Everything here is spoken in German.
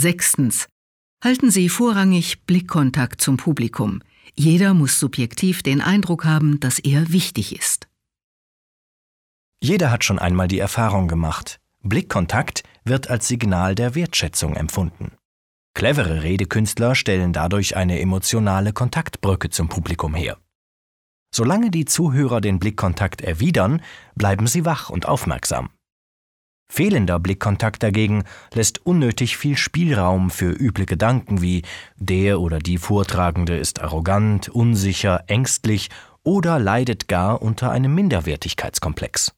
Sechstens. Halten Sie vorrangig Blickkontakt zum Publikum. Jeder muss subjektiv den Eindruck haben, dass er wichtig ist. Jeder hat schon einmal die Erfahrung gemacht. Blickkontakt wird als Signal der Wertschätzung empfunden. Clevere Redekünstler stellen dadurch eine emotionale Kontaktbrücke zum Publikum her. Solange die Zuhörer den Blickkontakt erwidern, bleiben sie wach und aufmerksam. Fehlender Blickkontakt dagegen lässt unnötig viel Spielraum für üble Gedanken wie der oder die Vortragende ist arrogant, unsicher, ängstlich oder leidet gar unter einem Minderwertigkeitskomplex.